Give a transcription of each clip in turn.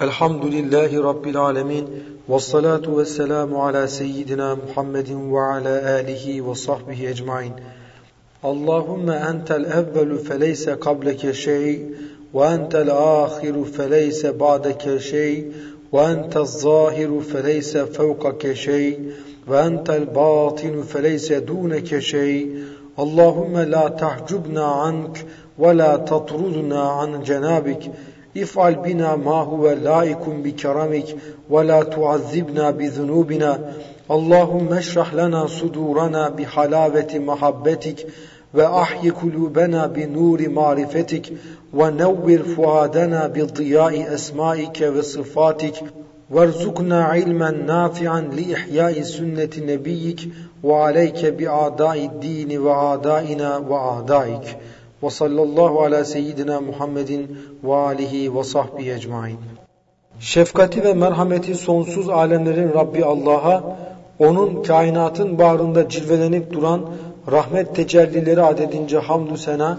Elhamdülillahi Rabbil alemin. Ve salatu ve selamu ala seyyidina Muhammedin ve ala alihi ve sahbihi ecmain. Allahümme entel evvelu feleyse kableke şey ve entel ahiru feleyse ba'deke şey ve entel zahiru feleyse fevkake şey ve entel batinu feleyse duneke şey. Allahümme la tahcubna ank ve la tatrudna an cenabik. افعل بنا ما هو لائق بكرمك ولا تعذبنا بذنوبنا اللهم اشرح لنا صدورنا بحلاوة محبتك وأحي قلوبنا بنور معرفتك ونور فؤادنا بضياء أسمائك وصفاتك وارزقنا علما نافعا لإحياء سنة نبيك وعليك بأعداء الدين وأعدائنا وأعدائك ve sallallahu ala seyyidina Muhammedin ve alihi ve sahbihi ecmain. Şefkati ve merhameti sonsuz alemlerin Rabbi Allah'a, onun kainatın bağrında cilvelenip duran rahmet tecellileri adedince hamdü sena,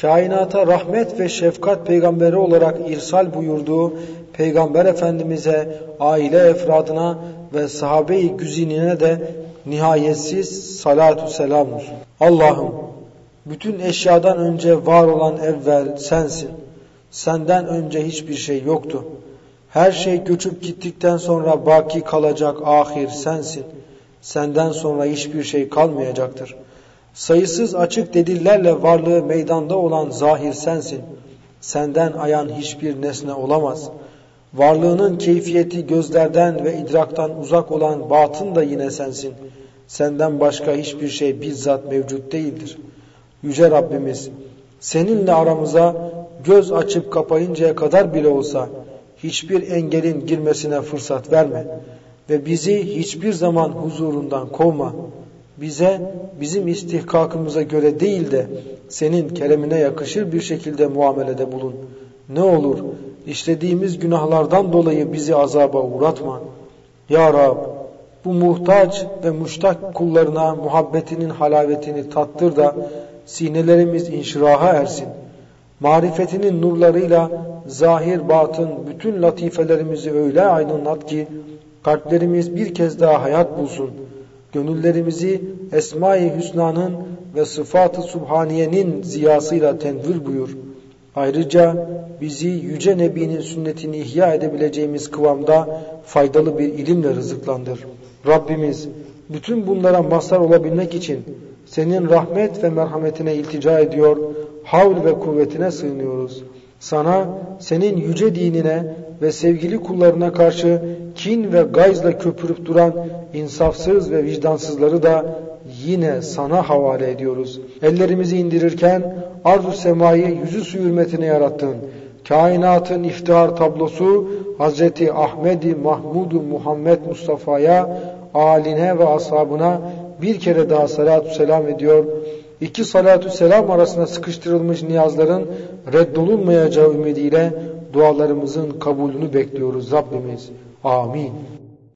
kainata rahmet ve şefkat peygamberi olarak irsal buyurduğu Peygamber Efendimiz'e, aile efradına ve sahabe-i güzinine de nihayetsiz salatu selam olsun. Allah'ım bütün eşyadan önce var olan evvel sensin. Senden önce hiçbir şey yoktu. Her şey göçüp gittikten sonra baki kalacak ahir sensin. Senden sonra hiçbir şey kalmayacaktır. Sayısız açık delillerle varlığı meydanda olan zahir sensin. Senden ayan hiçbir nesne olamaz. Varlığının keyfiyeti gözlerden ve idraktan uzak olan batın da yine sensin. Senden başka hiçbir şey bizzat mevcut değildir.'' Yüce Rabbimiz seninle aramıza göz açıp kapayıncaya kadar bile olsa hiçbir engelin girmesine fırsat verme ve bizi hiçbir zaman huzurundan kovma. Bize bizim istihkakımıza göre değil de senin keremine yakışır bir şekilde muamelede bulun. Ne olur işlediğimiz günahlardan dolayı bizi azaba uğratma. Ya Rab bu muhtaç ve müştak kullarına muhabbetinin halavetini tattır da sinelerimiz inşiraha ersin. Marifetinin nurlarıyla zahir batın bütün latifelerimizi öyle aydınlat ki kalplerimiz bir kez daha hayat bulsun. Gönüllerimizi Esma-i Hüsna'nın ve Sıfat-ı Subhaniye'nin ziyasıyla tenvir buyur. Ayrıca bizi Yüce Nebi'nin sünnetini ihya edebileceğimiz kıvamda faydalı bir ilimle rızıklandır. Rabbimiz bütün bunlara mazhar olabilmek için senin rahmet ve merhametine iltica ediyor, havl ve kuvvetine sığınıyoruz. Sana, senin yüce dinine ve sevgili kullarına karşı kin ve gayzla köpürüp duran insafsız ve vicdansızları da yine sana havale ediyoruz. Ellerimizi indirirken arzu semayı yüzü su hürmetine yarattın. Kainatın iftihar tablosu Hazreti Ahmedi Mahmudu Muhammed Mustafa'ya, aline ve ashabına bir kere daha salatü selam ediyor. İki salatü selam arasında sıkıştırılmış niyazların reddolunmayacağı ümidiyle dualarımızın kabulünü bekliyoruz Rabbimiz. Amin.